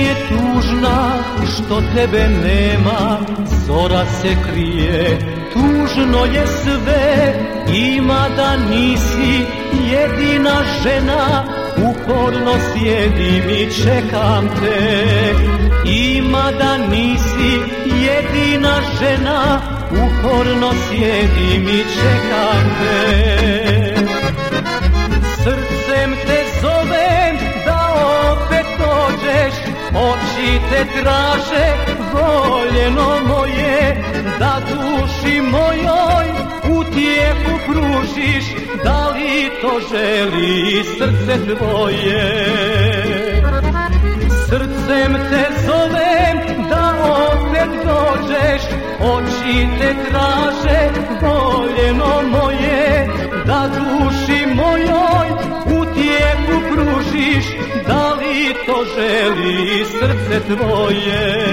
je tužna što tebe nema Zora se krije, tužno je sve Ima da nisi jedina žena Uporno sjedim i čekam te. Ima da nisi jedina žena Uporno sjedim i čekam te. Srcem Oči te traže, voljeno moje Da duši mojoj utjehu pružiš. Da li to želi srce tvoje? Srcem te zovem da opet dođeš Oči te traže, to želi srce tvoje.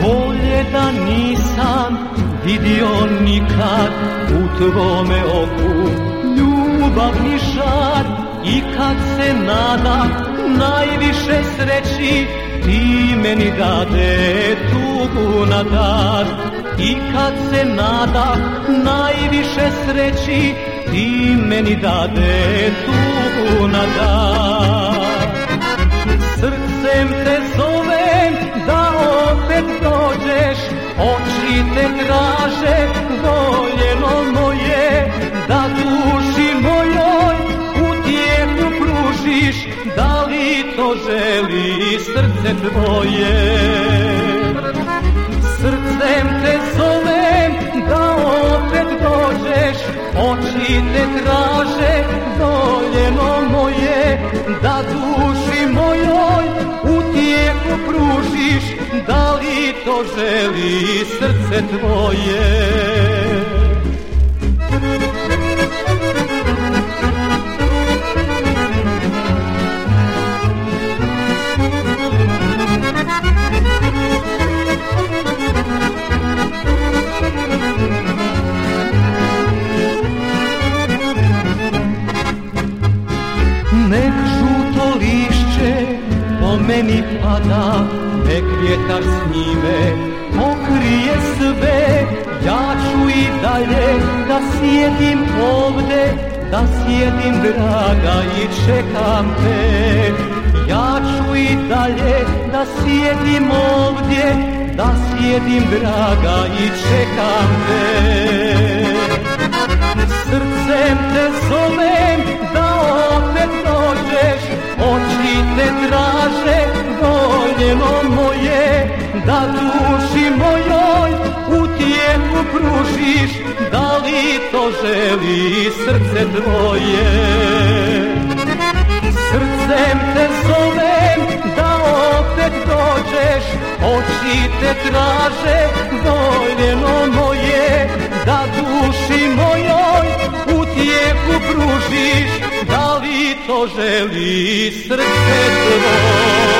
Bolje da nisam vidio nikad u tvome oku. Ljubavni žar i kad se nada najviše sreći ti meni dade tugu na dar. I kad se nada najviše sreći ti meni dade tugu na dar te traže voljeno moje da duši mojoj utjehu pružiš da li to želi srce tvoje? Srcem te zovem da opet dođeš oči te traže li to želi srce tvoje meni pada, nek vjetar s njime pokrije sve. Ja ću i dalje da sjedim ovde, da sjedim draga i čekam te. Ja ću i dalje da sjedim ovdje, da sjedim draga i čekam te. Srcem te Da duši mojoj utjehu pružiš Da li to želi srce tvoje? Srcem te zovem da opet dođeš Oči te traže voljeno moje. Da duši mojoj utjehu pružiš Da li to želi srce tvoje